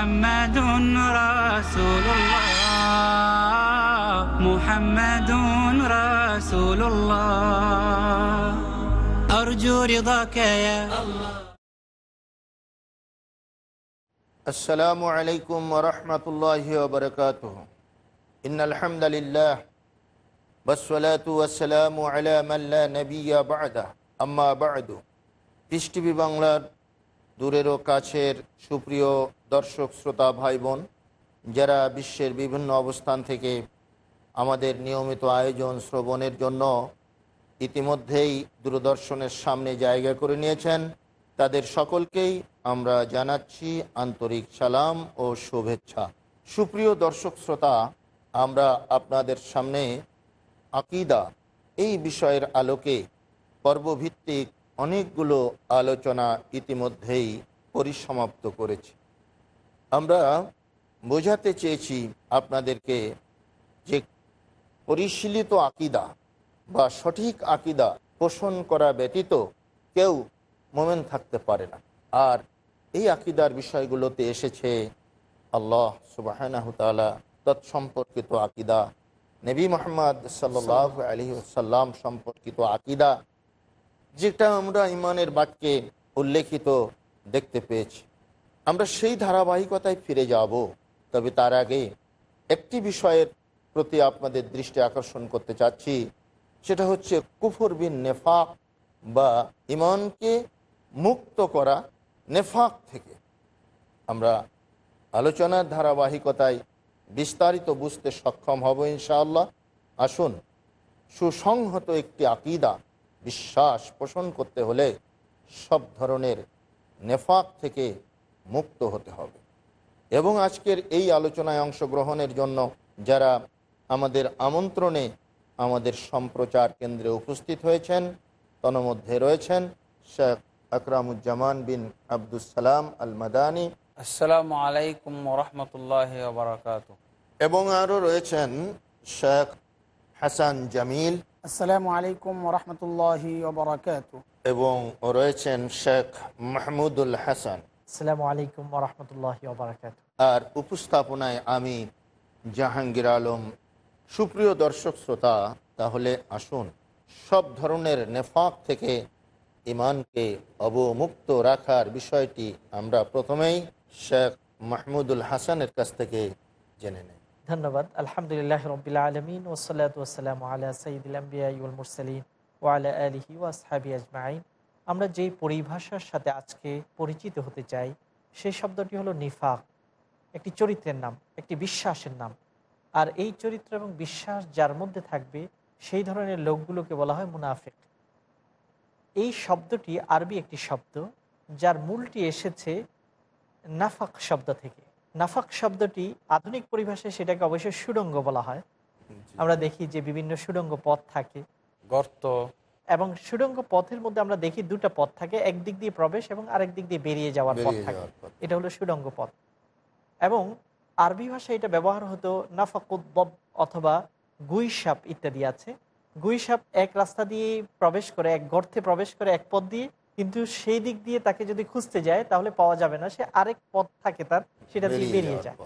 محمد رسول الله محمد رسول الله أرجو رضاك يا السلام عليكم ورحمة الله وبركاته إن الحمد لله والصلاة والسلام على من لا نبي بعده أما بعد piece TV বাংলার দূরেরও কাছের সুপ্রিয় দর্শক, শ্রোতা ভাই বোন যারা বিশ্বের বিভিন্ন অবস্থান থেকে আমাদের নিয়মিত আয়োজন শ্রবণের জন্য ইতিমধ্যেই দূরদর্শনের সামনে জায়গা করে নিয়েছেন, তাদের সকলকেই আমরা জানাচ্ছি আন্তরিক সালাম ও শুভেচ্ছা। সুপ্রিয় দর্শক, শ্রোতা, আমরা আপনাদের সামনে আকিদা এই বিষয়ের আলোকে পর্বভিত্তিক অনেকগুলো আলোচনা ইতিমধ্যেই পরিসমাপ্ত করেছি। আমরা বোঝাতে চেয়েছি আপনাদেরকে যে পরিশীলিত আকিদা বা সঠিক আকিদা পোষণ করা ব্যতীত কেউ মোমেন থাকতে পারে না। আর এই আকিদার বিষয়গুলোতে এসেছে আল্লাহ সুবাহ তৎসম্পর্কিত আকিদা, নবী মোহাম্মদ সাল্লাহ আলী সাল্লাম সম্পর্কিত আকিদা যেটা আমরা ইমানের বাক্যে উল্লেখিত দেখতে পেয়েছি। আমরা সেই ধারাবাহিকতায় ফিরে যাব, তবে তার আগে একটি বিষয়ের প্রতি আপনাদের দৃষ্টি আকর্ষণ করতে চাচ্ছি। সেটা হচ্ছে কুফর বিন নেফাক বা ইমানকে মুক্ত করা নেফাক থেকে। আমরা আলোচনার ধারাবাহিকতায় বিস্তারিত বুঝতে সক্ষম হব ইনশাআল্লাহ। আসুন, সুসংহত একটি আকিদা বিশ্বাস পোষণ করতে হলে সব ধরনের নেফাক থেকে মুক্ত হতে হবে। এবং আজকের এই আলোচনায় অংশগ্রহণের জন্য যারা আমাদের আমন্ত্রণে আমাদের সম্প্রচার কেন্দ্রে উপস্থিত হয়েছেন তন্মধ্যে রয়েছেন শেখ আকরামুজ্জামান বিন আব্দুল সালাম আল মাদানী আসসালামু আলাইকুম রহমতুল্লাহ বারকাত এবং আরও রয়েছেন শেখ হাসান জামিল আসসালামু আলাইকুম রহমতুল্লাহ এবং রয়েছেন শেখ মাহমুদুল হাসান। আসসালামু আলাইকুম রহমতুল্লাহ আর উপস্থাপনায় আমি জাহাঙ্গীর আলম। সুপ্রিয় দর্শক শ্রোতা তাহলে আসুন সব ধরনের নেফাক থেকে ইমানকে অবমুক্ত রাখার বিষয়টি আমরা প্রথমেই শেখ মাহমুদুল হাসানের কাছ থেকে জেনে নেই। ধন্যবাদ। আলহামদুলিল্লাহ রবিল্লা আলমিন ওসলাত ওসালাম আলা সঈদুল মুরসালিন ওয়ালা আলহি ওয়াসহাবি আজমাইন। আমরা যেই পরিভাষার সাথে আজকে পরিচিত হতে চাই সেই শব্দটি হলো নিফাক। একটি চরিত্রের নাম, একটি বিশ্বাসের নাম। আর এই চরিত্র এবং বিশ্বাস যার মধ্যে থাকবে, সেই ধরনের লোকগুলোকে বলা হয় মুনাফিক। এই শব্দটি আরবি একটি শব্দ, যার মূলটি এসেছে নাফাক শব্দ থেকে। নাফাক শব্দটি আধুনিক পরিভাষায় সেটাকে অবশ্যই সুড়ঙ্গ বলা হয়। আমরা দেখি যে বিভিন্ন সুড়ঙ্গ পথ থাকে। গর্ত। এবং সুড়ঙ্গ পথের মধ্যে আমরা দেখি দুটা পথ থাকে একদিক দিয়ে প্রবেশ এবং আরেক দিক দিয়ে বেরিয়ে যাওয়ার পথ থাকে। এটা হলো সুড়ঙ্গ পথ। এবং আরবি ভাষায় এটা ব্যবহার হতো নাফাকুদ্দব অথবা গুইসাপ ইত্যাদি আছে। গুইসাপ এক রাস্তা দিয়ে প্রবেশ করে এক গর্তে প্রবেশ করে এক পথ দিয়ে কিন্তু সেই দিক দিয়ে তাকে যদি খুঁজতে যায় তাহলে পাওয়া যাবে না। সে আরেক পথ থাকে তার সেটা দিয়ে বেরিয়ে যায়।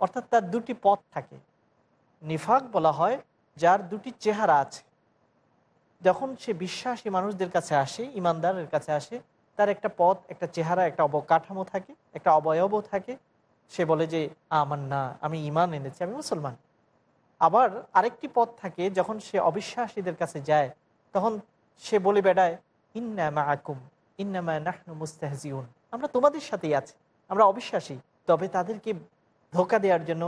অর্থাৎ তার দুটি পথ থাকে। নিফাক বলা হয় যার দুটি চেহারা আছে। যখন সে বিশ্বাসী মানুষদের কাছে আসে ইমানদারের কাছে আসে তার একটা পথ একটা চেহারা একটা অবকাঠামো থাকে একটা অবয়ব থাকে। সে বলে যে আমার না আমি ইমান এনেছি আমি মুসলমান। আবার আরেকটি পথ থাকে যখন সে অবিশ্বাসীদের কাছে যায় তখন সে বলে বেড়ায় ইন্না মাকুম ইন্নামা আমরা তোমাদের সাথেই আছি, আমরা অবিশ্বাসী। তবে তাদেরকে ধোকা দেওয়ার জন্য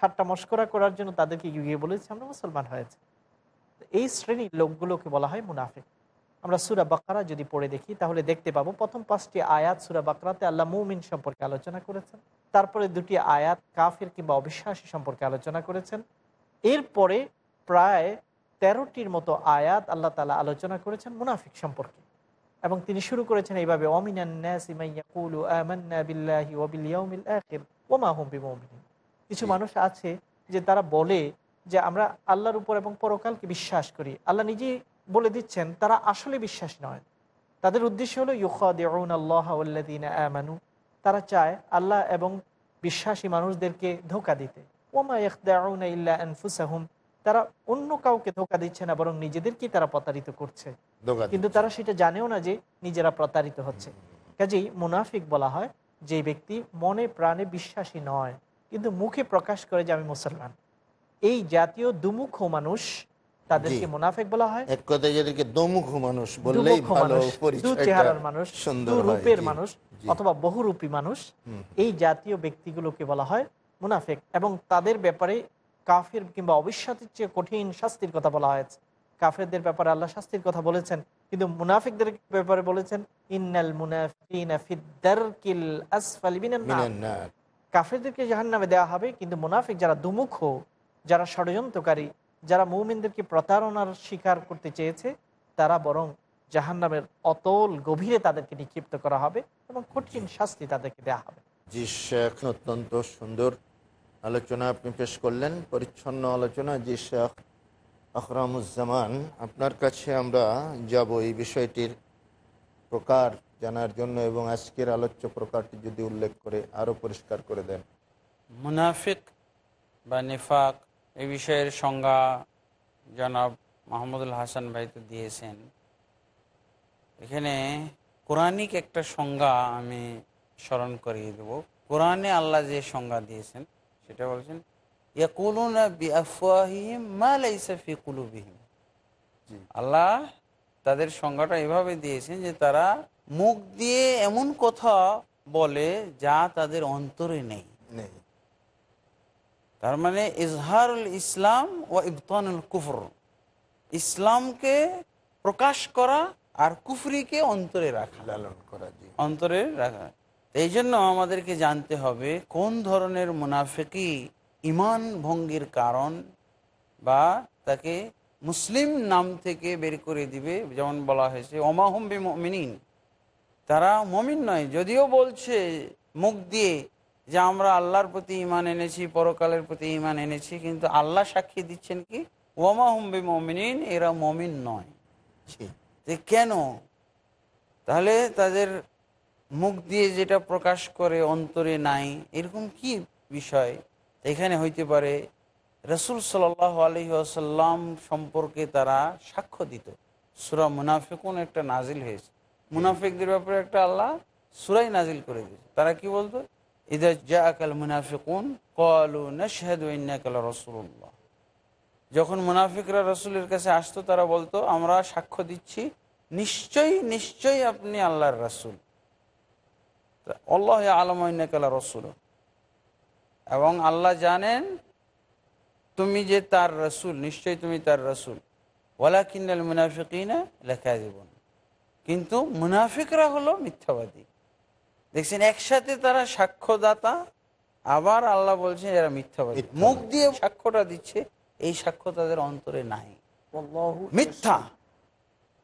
ঠাট্টা মস্করা করার জন্য তাদেরকে গিয়ে বলেছে, আমরা মুসলমান হয়েছে। এই শ্রেণির লোকগুলোকে বলা হয় মুনাফিক। আমরা সুরা বাকারা যদি পড়ে দেখি, তাহলে দেখতে পাবো প্রথম পাঁচটি আয়াত সুরা বাকরাতে আল্লাহ মুমিন সম্পর্কে আলোচনা করেছেন, তারপরে দুটি আয়াত কাফের কিংবা অবিশ্বাসী সম্পর্কে আলোচনা করেছেন। এরপরে প্রায় তেরোটির মতো আয়াত আল্লাহ তালা আলোচনা করেছেন মুনাফিক সম্পর্কে। এবং তিনি শুরু করেছেন এইভাবে কিছু মানুষ আছে যে তারা বলে যে আমরা আল্লাহর উপর এবং পরকালকে বিশ্বাস করি। আল্লাহ নিজেই বলে দিচ্ছেন তারা আসলে বিশ্বাস নয়। তাদের উদ্দেশ্য হলো ইউখাদিউন আল্লাহ আমানু। তারা চায় আল্লাহ এবং বিশ্বাসী মানুষদেরকে ধোকা দিতে। ওমা ইখদাউনা ইল্লা আনফুসাহুম। তারা অন্য কাউকে ধোকা দিচ্ছে না বরং নিজেদেরকেই তারা প্রতারিত করছে। কিন্তু তারা সেটা জানেও না যে নিজেরা প্রতারিত হচ্ছে। কাজেই মুনাফিক বলা হয় যে ব্যক্তি মনে প্রাণে বিশ্বাসী নয় কিন্তু মুখে প্রকাশ করে যে আমি মুসলমান। এই জাতীয় দুমুখ মানুষ তাদেরকে। মুনাফিক বলা হয়। এক কথায় যাদেরকে দমুখ মানুষ বললেই ভালো চেহারার মানুষ রূপের মানুষ অথবা বহুরূপী মানুষ এই জাতীয় ব্যক্তিগুলোকে বলা হয় মুনাফেক। এবং তাদের ব্যাপারে কাফের কিংবা অবিশ্বাসের চেয়ে কঠিন শাস্তির কথা বলা হয়েছে। কাফেরদের ব্যাপারে আল্লাহ শাস্তির কথা বলেছেন। কিন্তু মুনাফিকদের ব্যাপারে বলেছেন ইন্নাল। কাফেরদেরকে জাহান নামে দেওয়া হবে কিন্তু মুনাফিক যারা দুমুখ যারা ষড়যন্ত্রকারী যারা মৌমিনদেরকে প্রতারণার শিকার করতে চেয়েছে তারা বরং জাহান্নামের অতল গভীরে তাদেরকে নিক্ষিপ্ত করা হবে এবং কঠিন শাস্তি তাদেরকে দেওয়া হবে। জি শেখ অত্যন্ত সুন্দর আলোচনা আপনি পেশ করলেন। পরিচ্ছন্ন আলোচনা জি শেখ। আখরামুজ্জামান, আপনার কাছে আমরা যাব এই বিষয়টির প্রকার জানার জন্য এবং আজকের আলোচ্য প্রকারটি যদি উল্লেখ করে আরও পরিষ্কার করে দেন। মুনাফিক বা নেফাক এই বিষয়ের সংজ্ঞা জনাব মাহমুদুল হাসান ভাই তো দিয়েছেন। এখানে কোরআনিক একটা সংজ্ঞা আমি স্মরণ করিয়ে দেব। কোরআনে আল্লাহ যে সংজ্ঞা দিয়েছেন, সেটা বলছেন আল্লাহ তাদের সংজ্ঞাটা এভাবে দিয়েছেন যে তারা মুখ দিয়ে এমন কথা বলে যা তাদের অন্তরে নেই। নেই। তার মানে ইজহারুল ইসলাম ও ইবতানুল কুফর। ইসলামকে প্রকাশ করা আর কুফরিকে অন্তরে রাখা। লালন করা অন্তরে রাখা। এই জন্য আমাদেরকে জানতে হবে কোন ধরনের মুনাফিকি ইমান ভঙ্গির কারণ বা তাকে মুসলিম নাম থেকে বের করে দিবে যেমন বলা হয়েছে ওমাহুম বি মিনিন তারা মমিন নয় যদিও বলছে মুখ দিয়ে যে আমরা আল্লাহর প্রতি ইমান এনেছি পরকালের প্রতি ইমান এনেছি কিন্তু আল্লাহ সাক্ষী দিচ্ছেন কি? ওমা হুম্বি মমিনিন এরা মমিন নয়। যে কেন? তাহলে তাদের মুখ দিয়ে যেটা প্রকাশ করে অন্তরে নাই এরকম কি বিষয়? এখানে হইতে পারে, রসুল সাল আলহি আসাল্লাম সম্পর্কে তারা সাক্ষ্য দিত। সুরা মুনাফিকুন একটা নাজিল হয়েছে। মুনাফিকদের ব্যাপারে একটা আল্লাহ সুরাই নাজিল করে দিয়েছে। তারা কি বলতো? ইদা জা আকাল মুনাফিকুন কলু নশহাদু রসুল্লাহ যখন মুনাফিকরা রসুলের কাছে আসতো, তারা বলতো, আমরা সাক্ষ্য দিচ্ছি, নিশ্চয়ই নিশ্চয়ই আপনি আল্লাহর রসুল। আল্লাহ আলমাইনাকালা রসুল এবং আল্লাহ জানেন তুমি যে তার রসুল নিশ্চয়ই তুমি তার রসুল। ওলা কিন্নাল মুনাফিকিনা লেখা জীবন কিন্তু মুনাফিকরা হলো মিথ্যাবাদী। দেখছেন একসাথে তারা সাক্ষ্যদাতা আবার আল্লাহ বলছেন এরা মিথ্যাবাদী। মিথ্যাবাদী। মুখ দিয়ে সাক্ষ্যটা দিচ্ছে এই সাক্ষ্য তাদের অন্তরে নাই। মিথ্যা।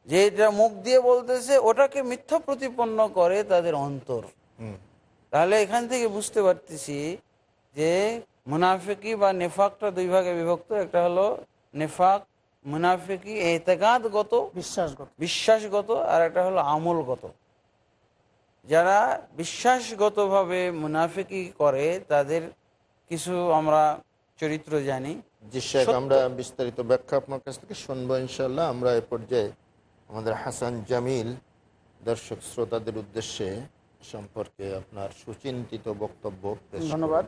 যে এটা মুখ দিয়ে বলতেছে ওটাকে মিথ্যা প্রতিপন্ন করে তাদের অন্তর। তাহলে এখান থেকে বুঝতে পারতেছি যে মুনাফিকি বা নেফাকটা দুই ভাগে বিভক্ত একটা হলো নেফাক মুনাফিকি এতেকাদগত বিশ্বাসগত। বিশ্বাসগত আর একটা হলো আমলগত। যারা বিশ্বাসগতভাবে মুনাফিকি করে তাদের কিছু আমরা চরিত্র জানি। জি শেখ আমরা বিস্তারিত ব্যাখ্যা আপনার কাছ থেকে শুনব ইনশাল্লাহ আমরা এ পর্যায়ে আমাদের হাসান জামিল দর্শক শ্রোতাদের উদ্দেশ্যে সম্পর্কে আপনার সুচিন্তিত বক্তব্য ধন্যবাদ।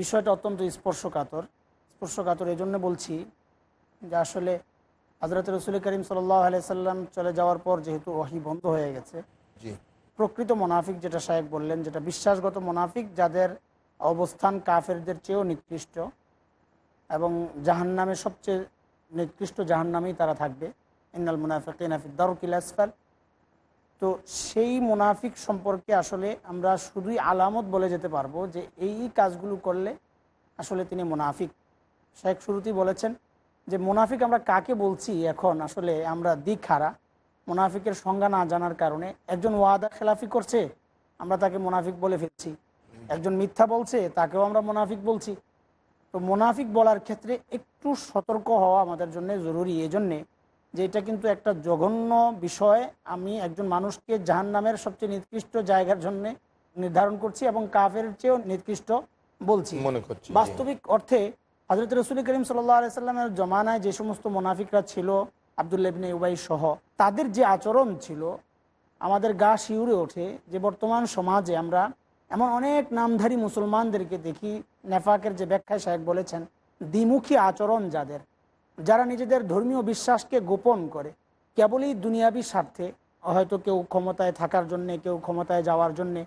বিষয়টা অত্যন্ত স্পর্শকাতর। স্পর্শকাতর এই জন্য বলছি যে আসলে হজরত রসুল করিম সাল্লাহ সাল্লাম চলে যাওয়ার পর যেহেতু ওয়াহি বন্ধ হয়ে গেছে প্রকৃত মোনাফিক যেটা সাহেব বললেন যেটা বিশ্বাসগত মোনাফিক যাদের অবস্থান কাফেরদের চেয়েও নিকৃষ্ট এবং জাহান্নামে সবচেয়ে নিকৃষ্ট জাহান্নামেই তারা থাকবে। ইন্নাল মুনাফিকিন দারুকিল আসফাল। তো সেই মুনাফিক সম্পর্কে আসলে আমরা শুধুই আলামত বলে যেতে পারব যে এই কাজগুলো করলে আসলে তিনি মুনাফিক। শেখ শুরুতেই বলেছেন যে মুনাফিক আমরা কাকে বলছি এখন আসলে আমরা দিক হারা মুনাফিকের সংজ্ঞা না জানার কারণে একজন ওয়াদা খেলাফি করছে, আমরা তাকে মুনাফিক বলে ফেলছি। একজন মিথ্যা বলছে, তাকেও আমরা মুনাফিক বলছি। তো মুনাফিক বলার ক্ষেত্রে একটু সতর্ক হওয়া আমাদের জন্য জরুরি। এই জন্যে যে এটা কিন্তু একটা জঘন্য বিষয়। আমি একজন মানুষকে জাহান নামের সবচেয়ে নিকৃষ্ট জায়গার জন্য নির্ধারণ করছি এবং কাফের চেয়েও নিকৃষ্ট বলছি। মনে করছি বাস্তবিক অর্থে হজরত রসুল করিম সাল্লাহ সাল্লামের জমানায় যে সমস্ত মুনাফিকরা ছিল আবদুল্লাবিন উবাই সহ তাদের যে আচরণ ছিল আমাদের গা শিউরে ওঠে যে বর্তমান সমাজে আমরা এমন অনেক নামধারী মুসলমানদেরকে দেখি নেফাকের যে ব্যাখ্যায় সাহেব বলেছেন দ্বিমুখী আচরণ যাদের। যারা নিজেদের ধর্মীয় বিশ্বাসকে গোপন করে, কেবলই দুনিয়াবি স্বার্থে, হয়তো কেউ ক্ষমতায় থাকার জন্যে, কেউ ক্ষমতায় যাওয়ার জন্যে,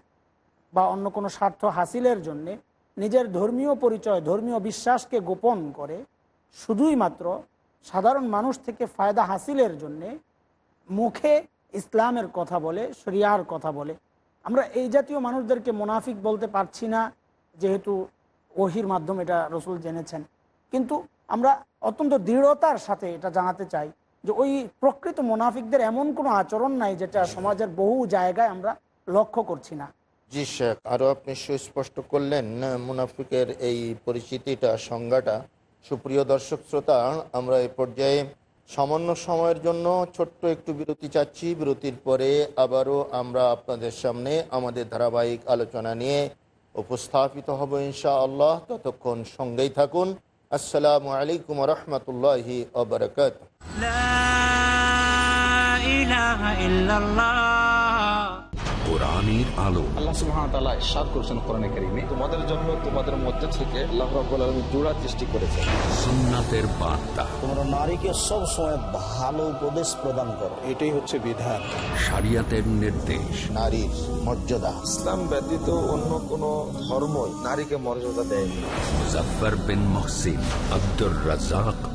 বা অন্য কোনো স্বার্থ হাসিলের জন্যে, নিজের ধর্মীয় পরিচয়, ধর্মীয় বিশ্বাসকে গোপন করে, শুধুই মাত্র সাধারণ মানুষ থেকে ফায়দা হাসিলের জন্যে মুখে ইসলামের কথা বলে, শরিয়ার কথা বলে। আমরা এই জাতীয় মানুষদেরকে মুনাফিক বলতে পারছি না, যেহেতু ওহির মাধ্যমে এটা রসুল জেনেছেন। কিন্তু আমরা অত্যন্ত দৃঢ়তার সাথে এটা জানাতে চাই যে ওই প্রকৃত মুনাফিকদের এমন কোনো আচরণ নাই যেটা সমাজের বহু জায়গায় আমরা লক্ষ্য করছি না। জি শেখ আরও আপনি সুস্পষ্ট করলেন, মুনাফিকের এই পরিচিতিটা, সংজ্ঞাটা। সুপ্রিয় দর্শক শ্রোতা, আমরা এই পর্যায়ে সামান্য সময়ের জন্য ছোট্ট একটু বিরতি চাচ্ছি। বিরতির পরে আবারও আমরা আপনাদের সামনে আমাদের ধারাবাহিক আলোচনা নিয়ে উপস্থাপিত হব ইনশা আল্লাহ ততক্ষণ সঙ্গেই থাকুন। আসসালামু আলাইকুম রহমতুল্লাহি আবরকাত لا إله إلا الله কোরআনের আলো। আল্লাহ তাআলা ইরশাদ করেছেন কোরআনে কারীমে। তোমাদের জন্য তোমাদের মধ্যে থেকে আল্লাহ জোড়া সৃষ্টি করেছেন। সুন্নাতের বার্তা। তোমরা নারীকে সব সময় ভালো উপদেশ প্রদান করো। এটাই হচ্ছে বিধান। শরিয়াতের নির্দেশ। নারীর মর্যাদা। ইসলাম ব্যতীত অন্য কোন ধর্মই নারীকে মর্যাদা দেয়নি। Muzaffar bin Mohsin Abdur Razzak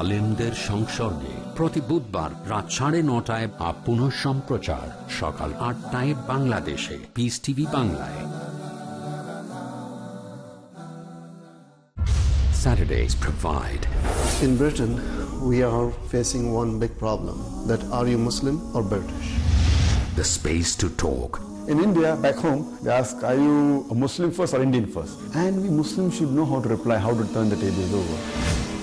আলেমদের সংসর্গে প্রতি বুধবার রাত সাড়ে নটায় বা পুনঃ সম্প্রচার সকাল আটটায় বাংলাদেশে পিস টিভি বাংলায় Saturdays provide In Britain, we are facing one big problem that are you Muslim or British? the space to talk In India, back home, they ask, are you a Muslim first or Indian first? And we Muslims should know how to reply, how to turn the tables over.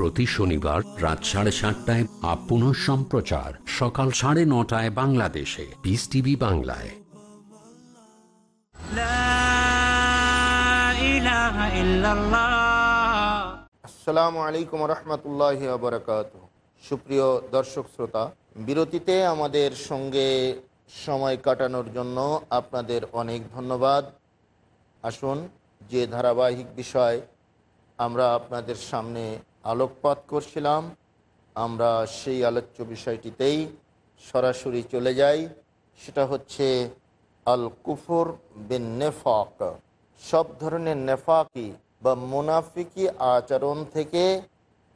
প্রতি শনিবার রাত সাড়ে সাতটায় আপন সম্প্রচার সকাল সাড়ে নটায় বাংলাদেশে। পিস টিভি বাংলায়। আসসালামু আলাইকুম রহমতুল্লাহ বরকাত সুপ্রিয় দর্শক শ্রোতা বিরতিতে আমাদের সঙ্গে সময় কাটানোর জন্য আপনাদের অনেক ধন্যবাদ। আসুন যে ধারাবাহিক বিষয় আমরা আপনাদের সামনে আলোকপাত করছিলাম, আমরা সেই আলোচ্য বিষয়টিতেই সরাসরি চলে যাই। সেটা হচ্ছে আল কুফর বিন নেফাক। সব ধরনের নেফাকি বা মুনাফিকি আচরণ থেকে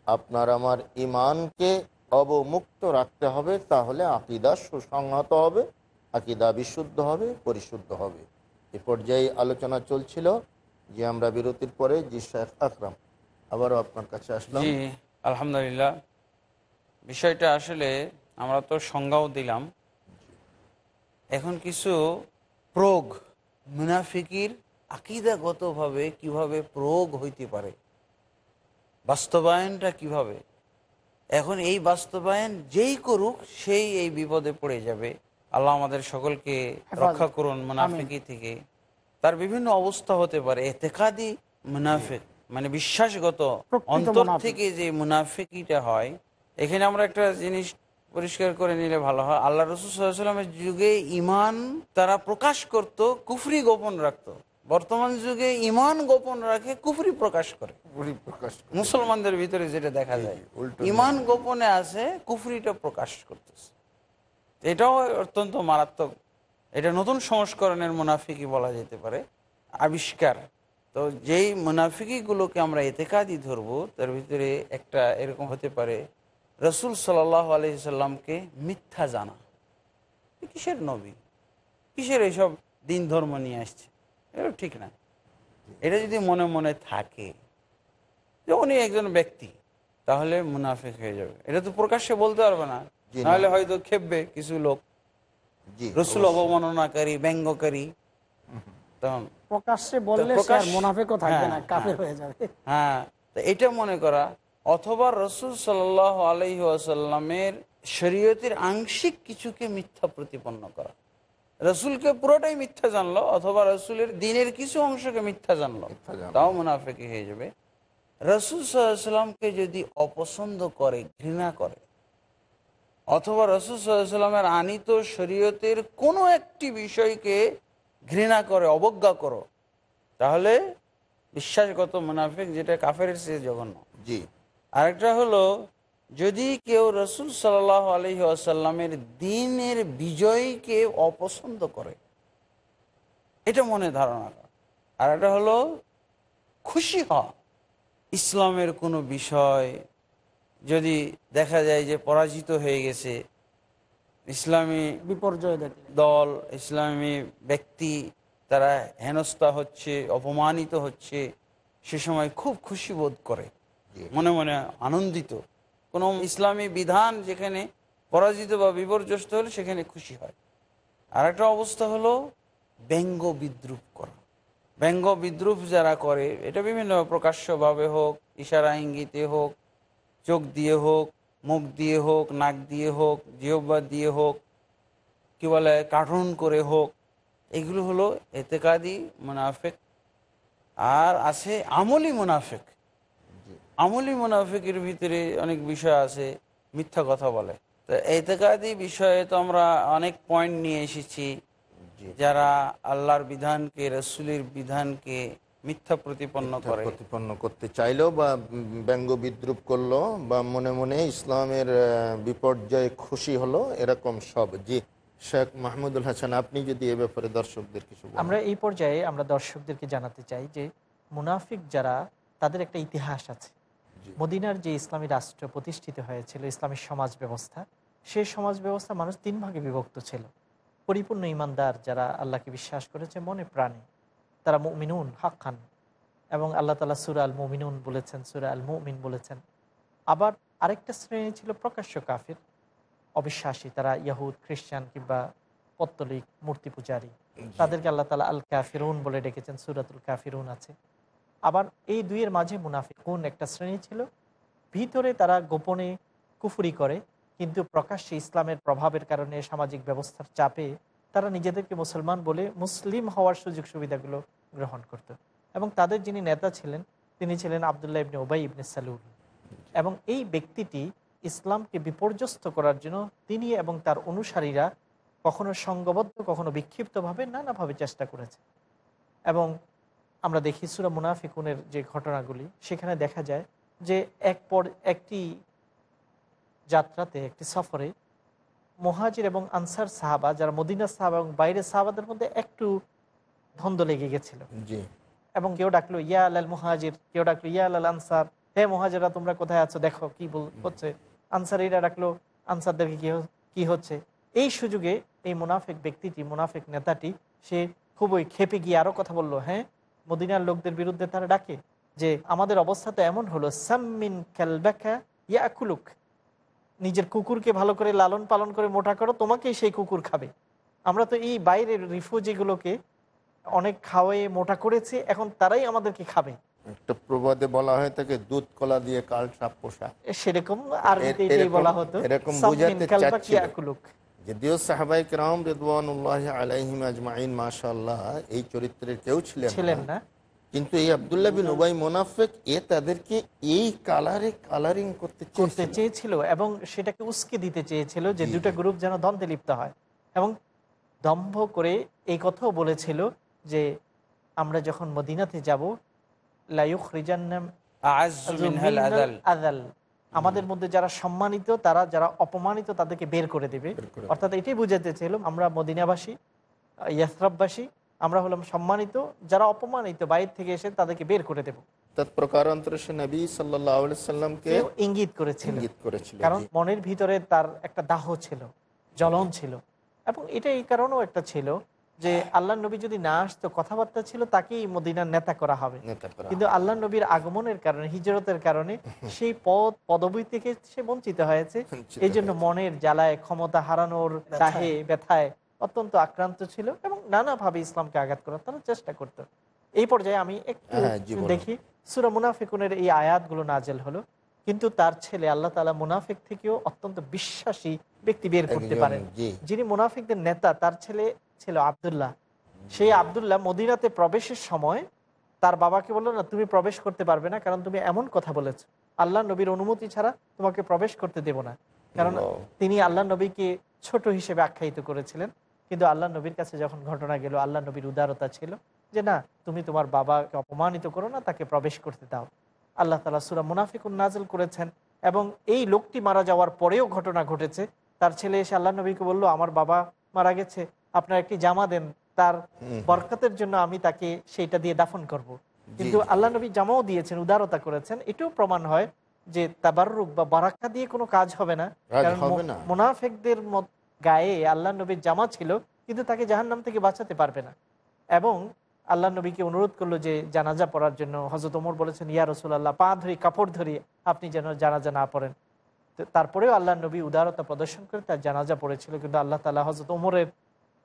আপনার আমার ইমানকে অবমুক্ত রাখতে হবে, তাহলে আকিদা সুসংহত হবে, আকিদা বিশুদ্ধ হবে, পরিশুদ্ধ হবে। এ পর্যায়ে আলোচনা চলছিল যে আমরা বিরতির পরে জি শেখ আকরাম। আবারও আপনার কাছে আসলাম। জি আলহামদুলিল্লাহ। বিষয়টা আসলে আমরা তো সংজ্ঞাও দিলাম। এখন কিছু প্রোগ মুনাফিকির আকিদাগতভাবে কীভাবে প্রয়োগ হইতে পারে বাস্তবায়নটা কীভাবে? এখন এই বাস্তবায়ন যেই করুক সেই এই বিপদে পড়ে যাবে। আল্লাহ আমাদের সকলকে রক্ষা করুন মুনাফিকি থেকে। তার বিভিন্ন অবস্থা হতে পারে। এতেকাদি মুনাফিক। মানে বিশ্বাসগত অন্তর থেকে যে মুনাফিকিটা হয় এখানে আমরা একটা জিনিস পরিষ্কার করে নিলে ভালো হয়। আল্লাহ রসুলের যুগে ইমান তারা প্রকাশ করত কুফরি গোপন রাখতো। বর্তমান যুগে ইমান গোপন রাখে কুফরি প্রকাশ করে। প্রকাশ মুসলমানদের ভিতরে যেটা দেখা যায় ইমান গোপনে আছে কুফরিটা প্রকাশ করতেছে। এটাও অত্যন্ত মারাত্মক। এটা নতুন সংস্করণের মুনাফিকি বলা যেতে পারে। আবিষ্কার। তো যেই মুনাফিকিগুলোকে আমরা এতেকাদি ধরবো তার ভিতরে একটা এরকম হতে পারে রসুল সাল্লাহ আলহিসাল্লামকে মিথ্যা জানা। কিসের নবী? কিসের এইসব দিন ধর্ম নিয়ে আসছে? এটা ঠিক না। এটা যদি মনে মনে থাকে যে উনি একজন ব্যক্তি তাহলে মুনাফিক হয়ে যাবে। এটা তো প্রকাশ্যে বলতে পারবে না। নাহলে হয়তো খেপবে কিছু লোক। রসুল অবমাননাকারী ব্যঙ্গকারী। প্রকাশ্যে বললে সে আর প্রকাশ- মোনাফেকও থাকবে না হ্যাঁ, কাফের হ্যাঁ। হয়ে যাবে হ্যাঁ এটা মনে করা অথবা রসুল আলহি আসাল্লামের শরীয়তের আংশিক কিছুকে মিথ্যা প্রতিপন্ন করা রসুলকে পুরোটাই মিথ্যা জানলো অথবা রসুলের দিনের কিছু অংশকে মিথ্যা জানলো মিথ্যা জানলো। তাও মুনাফেকি হয়ে যাবে রসুল সাল্লামকে যদি অপছন্দ করে ঘৃণা করে অথবা রসুল সাল্লামের আনিত শরীয়তের কোনো একটি বিষয়কে ঘৃণা করে অবজ্ঞা করো তাহলে বিশ্বাসগত মুনাফিক যেটা কাফের সে জঘন্য। জি। আরেকটা হলো যদি কেউ রসুল সাল্লাহ আলহি আসাল্লামের দিনের বিজয়কে অপছন্দ করে এটা মনে ধারণা করা। আর একটা হলো খুশি হওয়া। ইসলামের কোনো বিষয় যদি দেখা যায় যে পরাজিত হয়ে গেছে ইসলামী বিপর্যয় দল ইসলামী ব্যক্তি তারা হেনস্থা হচ্ছে অপমানিত হচ্ছে সে সময় খুব খুশি বোধ করে মনে মনে আনন্দিত। কোনো ইসলামী বিধান যেখানে পরাজিত বা বিপর্যস্ত হলে সেখানে খুশি হয়। আর একটা অবস্থা হলো ব্যঙ্গ বিদ্রুপ করা। ব্যঙ্গ বিদ্রুপ যারা করে এটা বিভিন্ন প্রকাশ্যভাবে হোক ইশারা ইঙ্গিতে হোক চোখ দিয়ে হোক মুখ দিয়ে হোক নাক দিয়ে হোক জিহ্বা দিয়ে হোক কি বলে কার্টুন করে হোক এগুলো হলো এতেকাদি মুনাফেক। আর আছে আমলি মুনাফেক। আমলি মুনাফিকের ভিতরে অনেক বিষয় আছে মিথ্যা কথা বলে। তো এতেকাদি বিষয়ে তো আমরা অনেক পয়েন্ট নিয়ে এসেছি। যারা আল্লাহর বিধানকে রসুলের বিধানকে মিথ্যা প্রতিপন্ন করে। প্রতিপন্ন করতে চাইলো বা ব্যঙ্গ বিদ্রুপ করল বা মনে মনে ইসলামের বিপর্যয়ে খুশি হলো এরকম সব। জি শেখ মাহমুদুল হাসান আপনি যদি এ ব্যাপারে দর্শকদের কিছু আমরা এই পর্যায়ে আমরা দর্শকদেরকে জানাতে চাই যে মুনাফিক যারা তাদের একটা ইতিহাস আছে। মদিনার যে ইসলামী রাষ্ট্র প্রতিষ্ঠিত হয়েছিল ইসলামী সমাজ ব্যবস্থা সেই সমাজ ব্যবস্থা মানুষ তিন ভাগে বিভক্ত ছিল। পরিপূর্ণ ইমানদার যারা আল্লাহকে বিশ্বাস করেছে মনে প্রাণে তারা মুমিনুন হাক্কান। এবং আল্লাহ তালা সুরা আল মুমিনুন বলেছেন সুরা আল মুমিন বলেছেন। আবার আরেকটা শ্রেণি ছিল প্রকাশ্য কাফির অবিশ্বাসী। তারা ইয়াহুদ খ্রিস্টান কিংবা পত্তলিক মূর্তি পূজারী। তাদেরকে আল্লাহ তালা আল কাফিরুন বলে ডেকেছেন সুরাতুল কাফিরুন আছে। আবার এই দুইয়ের মাঝে মুনাফিকুন একটা শ্রেণি ছিল। ভিতরে তারা গোপনে কুফুরি করে কিন্তু প্রকাশ্যে ইসলামের প্রভাবের কারণে সামাজিক ব্যবস্থার চাপে তারা নিজেদেরকে মুসলমান বলে মুসলিম হওয়ার সুযোগ সুবিধাগুলো গ্রহণ করত। এবং তাদের যিনি নেতা ছিলেন, তিনি ছিলেন আবদুল্লাহ ইবনে ওবাই ইবনে সালুল। এবং এই ব্যক্তিটি ইসলামকে বিপর্যস্ত করার জন্য তিনি এবং তার অনুসারীরা কখনো সংঘবদ্ধ কখনো বিক্ষিপ্তভাবে নানাভাবে চেষ্টা করেছে। এবং আমরা দেখি সুরা মুনাফিকুনের যে ঘটনাগুলি, সেখানে দেখা যায় যে এক পর একটি যাত্রাতে, একটি সফরে মহাজির এবং আনসার সাহাবা যারা মদিনা সাহাবা এবং বাইরের সাহাবাদের মধ্যে একটু ধন্দ লেগে গেছিল। এবং কেউ ডাকলো ইয়া আল মুহাজির। কেউ ডাকলো ইয়া আল আনসার। হে মুহাজিরা তোমরা কোথায় আছো? দেখো কি বল হচ্ছে। আনসারিরা ডাকলো আনসারদেরকে কি কি হচ্ছে? এই সুযোগে এই মুনাফিক ব্যক্তিটি মুনাফিক নেতাটি সে খুবই খেপে গিয়ে আরও কথা বলল হ্যাঁ মদিনার লোকদের বিরুদ্ধে তারা ডাকে যে আমাদের অবস্থা তো এমন হলো সাম্মিন ইয়া ইয়াকুলুক। নিজের কুকুরকে ভালো করে লালন পালন করে মোটা করো তোমাকেই সেই কুকুর খাবে। আমরা তো এই বাইরের রিফিউজিগুলোকে অনেক খাওয়াই মোটা করেছি এখন তারাই আমাদেরকে খাবে। একটা প্রবাদে বলা হয়ে থাকে দুধ কলা দিয়ে কাল সাপ পোষা। সেরকম আরবিতে এর- এটাই এরকম- বলা হতো এরকম সামমিন বোঝাতে কালবা চাচ্ছিল। কিয়াকুলুক। যদিও সাহাবাই কেরাম রেদওয়ানুল্লাহ আলাইহিম আজমাইন মাশাআল্লাহ এই চরিত্রের কেউ ছিলেন ছিলেন না। কিন্তু এই আবদুল্লাহ বিন উবাই মোনাফেক এ তাদেরকে এই কালারে কালারিং করতে করতে চেয়েছিল। এবং সেটাকে উস্কে দিতে চেয়েছিল যে দুটো গ্রুপ যেন দ্বন্দ্বে লিপ্ত হয়। এবং দম্ভ করে এই কথাও বলেছিল যে আমরা যখন মদিনাতে যাব লায়ুখ রিজান্নাম। আদাল আমাদের মধ্যে যারা সম্মানিত তারা যারা অপমানিত তাদেরকে বের করে দেবে। অর্থাৎ এটাই বুঝাতে ছিল আমরা মদিনাবাসী ইয়াসরাববাসী আমরা হলাম সম্মানিত যারা অপমানিত বাইরে থেকে এসে তাদেরকে বের করে দেব। তৎপ্রকারান্তরে সে নবী সাল্লামকে ইঙ্গিত করেছিল। ইঙ্গিত করেছিল কারণ মনের ভিতরে তার একটা দাহ ছিল জ্বলন ছিল। এবং এটা এই কারণেও একটা ছিল যে আল্লাহ নবী যদি না আসতো কথাবার্তা ছিল তাকেই মদিনার নেতা করা হবে। কিন্তু আল্লাহ নবীর আগমনের কারণে হিজরতের কারণে সেই পদ পদবী থেকে সে বঞ্চিত হয়েছে। এই জন্য মনের জ্বালায় ক্ষমতা হারানোর দাহে ব্যথায় অত্যন্ত আক্রান্ত ছিল এবং নানাভাবে ইসলামকে আঘাত করার তারা চেষ্টা করত। এই পর্যায়ে আমি একটু হ্যাঁ। দেখি সুরা মুনাফিকুনের এই আয়াতগুলো নাজেল হলো কিন্তু তার ছেলে আল্লাহ তালা মুনাফিক থেকেও অত্যন্ত বিশ্বাসী ব্যক্তি বের করতে পারেন। যিনি মুনাফিকদের নেতা তার ছেলে ছিল আবদুল্লাহ। সেই আবদুল্লাহ মদিনাতে প্রবেশের সময় তার বাবাকে বলল না তুমি প্রবেশ করতে পারবে না কারণ তুমি এমন কথা বলেছ। আল্লাহ নবীর অনুমতি ছাড়া তোমাকে প্রবেশ করতে দেব না। কারণ তিনি আল্লাহ নবীকে ছোট হিসেবে আখ্যায়িত করেছিলেন। কিন্তু আল্লাহ নবীর কাছে যখন ঘটনা গেল আল্লাহ নবীর উদারতা ছিল যে না তুমি তোমার বাবাকে অপমানিত করো না তাকে প্রবেশ করতে দাও। আল্লাহ তালা সুরা মুনাফিকুন নাজল করেছেন এবং এই লোকটি মারা যাওয়ার পরেও ঘটনা ঘটেছে। তার ছেলে এসে আল্লাহ নবীকে বলল আমার বাবা মারা গেছে আপনার একটি জামা দেন তার বরকতের জন্য আমি তাকে সেইটা দিয়ে দাফন করব। কিন্তু আল্লাহ নবী জামাও দিয়েছেন উদারতা করেছেন। এটাও প্রমাণ হয় যে তাবারুক বা বারাক্কা দিয়ে কোনো কাজ হবে না। কারণ মুনাফেকদের গায়ে আল্লাহ নবীর জামা ছিল, কিন্তু তাকে জাহান্নাম থেকে বাঁচাতে পারবে না। এবং আল্লাহ নবীকে অনুরোধ করল যে জানাজা পড়ার জন্য। হজরত ওমর বলেছেন, ইয়া রসুল আল্লাহ পা ধরি কাপড় ধরি আপনি যেন জানাজা না পড়েন। তারপরেও আল্লাহ নবী উদারতা প্রদর্শন করে তার জানাজা পড়েছিল, কিন্তু আল্লাহ তালা হজরত ওমরের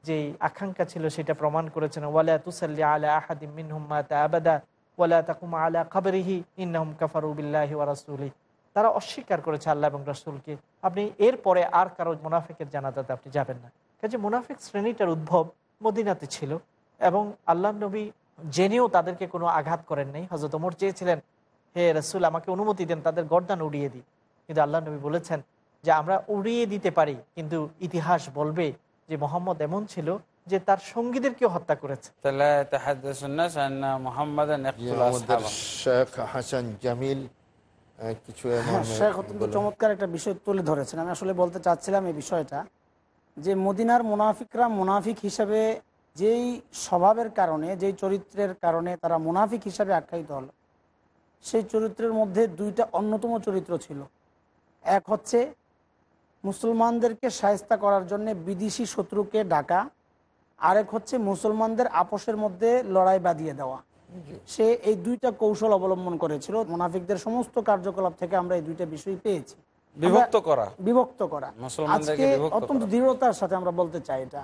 যে আকাঙ্ক্ষা ছিল সেটা প্রমাণ করেছেন, ওয়ালা তুসাল্লি আলা আহাদিম মিনহুম মাতা আবাদা, ওয়ালা তাকুম আলা খাবরিহি ইন্নাহুম কাফারু বিল্লাহি ওয়া রাসূলিহি। তারা অস্বীকার করেছে আল্লাহ এবং রাসূলকে। আপনি এর পরে আর কারও মুনাফিকের জানাজাতে আপনি যাবেন না। কাজে মুনাফিক শ্রেণীটার উদ্ভব মদিনাতে ছিল এবং আল্লাহ নবী জেনেও তাদেরকে কোনো আঘাত করেন নাই। হজরত ওমর চেয়েছিলেন হে রসুল আমাকে অনুমতি দেন তাদের গর্দান উড়িয়ে দিই। কিন্তু আল্লাহ নবী বলেছেন যে আমরা উড়িয়ে দিতে পারি কিন্তু ইতিহাস বলবে যে মোহাম্মদ এমন ছিল যে তার সঙ্গীদের সঙ্গীদেরকেও হত্যা করেছে। আসহাবাহু। শেখ হাসান জামিল কিছু হ্যাঁ শেখ অত্যন্ত চমৎকার একটা বিষয় তুলে ধরেছেন। আমি আসলে বলতে চাচ্ছিলাম এই বিষয়টা যে মদিনার মুনাফিকরা মুনাফিক হিসাবে যেই স্বভাবের কারণে যেই চরিত্রের কারণে তারা মুনাফিক হিসাবে আখ্যায়িত হলো সেই চরিত্রের মধ্যে দুইটা অন্যতম চরিত্র ছিল। এক হচ্ছে মুসলমানদেরকে সায়স্তা করার জন্য বিদেশি শত্রুকে ডাকা আরেক হচ্ছে মুসলমানদের আপোষের মধ্যে লড়াই বাঁধিয়ে দেওয়া। সে এই দুইটা কৌশল অবলম্বন করেছিল। মুনাফিকদের সমস্ত কার্যকলাপ থেকে আমরা এই দুইটা বিষয় পেয়েছি। বিভক্ত করা। বিভক্ত করা। আজকে অত্যন্ত দৃঢ়তার সাথে আমরা বলতে চাই এটা।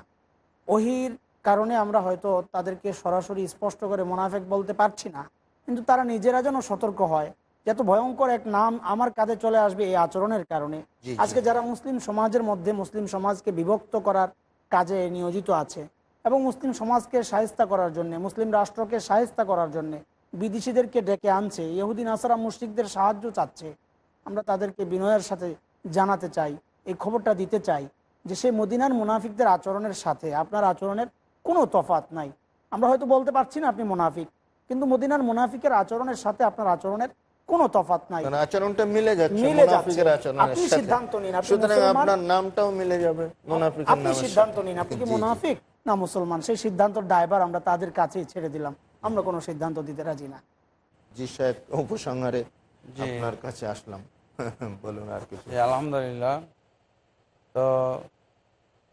ওহির কারণে আমরা হয়তো তাদেরকে সরাসরি স্পষ্ট করে মোনাফেক বলতে পারছি না কিন্তু তারা নিজেরা যেন সতর্ক হয় এত ভয়ঙ্কর এক নাম আমার কাঁধে চলে আসবে এই আচরণের কারণে। আজকে যারা মুসলিম সমাজের মধ্যে মুসলিম সমাজকে বিভক্ত করার কাজে নিয়োজিত আছে এবং মুসলিম সমাজকে সাহিস্তা করার জন্য মুসলিম রাষ্ট্রকে সাহিস্তা করার জন্য বিদেশিদেরকে ডেকে আনছে ইহুদিন আসারা মুশরিকদের সাহায্য চাচ্ছে। আমরা তাদেরকে বিনয়ের সাথে জানাতে চাই এই খবরটা দিতে চাই যে সেই মদিনার মুনাফিকদের আচরণের সাথে আপনার আচরণের কোনো তফাত নাই। আমরা হয়তো বলতে পারছি না আপনি মুনাফিক কিন্তু মদিনার মুনাফিকের আচরণের সাথে আপনার আচরণের কোনো তফাত নাই। মানে আচরণটা মিলে যাচ্ছে মুনাফিকের আচরণের আপনি সিদ্ধান্ত নিন, আপনি আপনার নামটাও মিলে যাবে মুনাফিকের আপনি সিদ্ধান্ত নিন আপনি কি। মুনাফিক? না মুসলমান সেই সিদ্ধান্ত ড্রাইভার আমরা তাদের কাছেই ছেড়ে দিলাম। আমরা কোনো সিদ্ধান্ত দিতে রাজি না। জি সাহেব উপসংহারে আপনার কাছে আসলাম। বলুন আর কিছু। আলহামদুলিল্লাহ। তো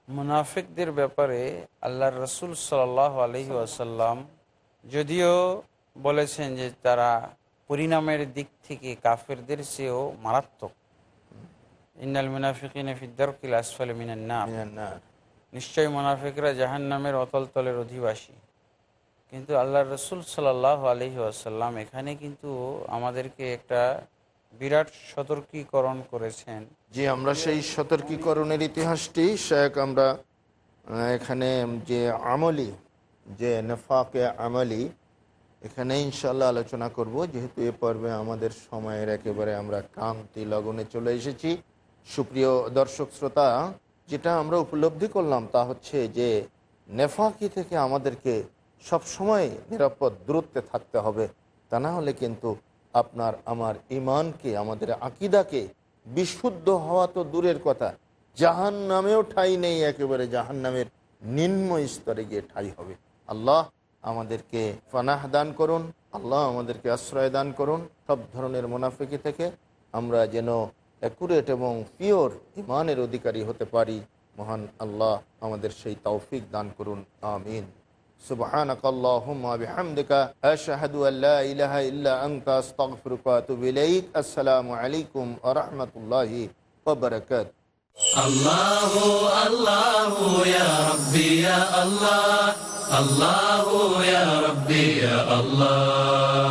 মুনাফিকদের ব্যাপারে আল্লাহ রসুল সাল আলহি আসাল্লাম যদিও বলেছেন যে তারা পরিণামের দিক থেকে কাফেরদের চেয়েও মারাত্মক। ইন্নাল মুনাফিকিন ফিদ্দারকিল আসফাল মিনান নার। মিনান নার। নিশ্চয়ই মোনাফিকরা জাহান নামের অতল তলের অধিবাসী। কিন্তু আল্লাহ রসুল সাল্লাহ আলহি আসাল্লাম এখানে কিন্তু আমাদেরকে একটা বিরাট সতর্কীকরণ করেছেন। যে আমরা সেই সতর্কীকরণের ইতিহাসটি, শেখ, আমরা এখানে যে আমলি, যে নেফাকে আমলি, এখানে ইনশাল্লাহ আলোচনা করব। যেহেতু এ পর্বে আমাদের সময়ের একেবারে আমরা কান্তি লগনে চলে এসেছি। সুপ্রিয় দর্শক, শ্রোতা যেটা আমরা উপলব্ধি করলাম তা হচ্ছে যে নেফাকি থেকে আমাদেরকে সবসময় নিরাপদ দূরত্বে থাকতে হবে। তা না হলে কিন্তু আপনার, আমার ইমানকে আমাদের আকিদাকে বিশুদ্ধ হওয়া তো দূরের কথা। জাহান নামেও ঠাই নেই, একেবারে জাহান নামের নিম্ন স্তরে গিয়ে ঠাই হবে। আল্লাহ আমাদেরকে ফানাহ দান করুন, আল্লাহ আমাদেরকে আশ্রয় দান করুন। সব ধরনের মুনাফিকি থেকে আমরা যেন অ্যাকুরেট এবং পিওর ইমানের অধিকারী হতে পারি মহান আল্লাহ আমাদের সেই তৌফিক দান করুন আমিন سبحانك اللهم وبحمدك أشهد أن لا إله إلا أنت أستغفرك وأتوب إليك السلام عليكم ورحمة الله وبركاته الله الله يا ربي يا الله الله يا ربي يا الله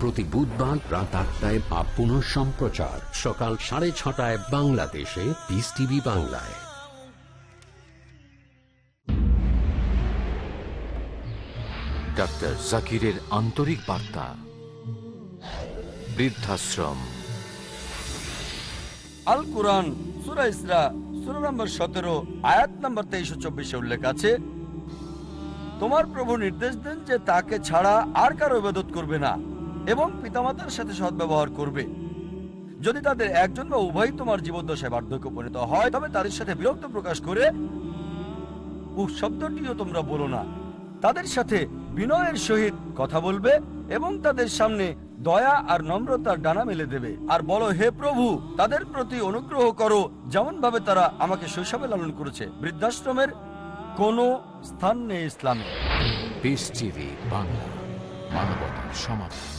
প্রতি বুধবার রাত আটটায় বা পুনঃ সম্প্রচার। সকাল সাড়ে ছটায় বাংলাদেশে পিস টিভি বাংলায়। ডাক্তার জাকিরের আন্তরিক বার্তা। বৃদ্ধাশ্রম। আল কোরআন সুরা ইসরা সুরা নম্বর সতেরো আয়াত নম্বর তেইশ চব্বিশে উল্লেখ আছে তোমার প্রভু নির্দেশ দেন যে তাকে ছাড়া আর কারও ইবাদত করবে না। এবং পিতামাতার সাথে সদ্ব্যবহার করবে। যদি তাদের একজন বা উভয় তোমার জীবদ্দশায় বার্ধক্য পরিণত হয়, তবে তাদের সাথে বিরক্ত প্রকাশ করে শব্দটিও তোমরা বলো না। তাদের সাথে বিনয়ের সহিত কথা বলবে এবং তাদের সামনে দয়া আর নম্রতার ডানা মেলে দেবে। আর বলো, হে প্রভু, তাদের প্রতি অনুগ্রহ করো যেমন ভাবে তারা আমাকে শৈশবে লালন করেছে। বৃদ্ধাশ্রমের কোনো স্থান নেই ইসলামে। বাংলা, মানবতার সমাধান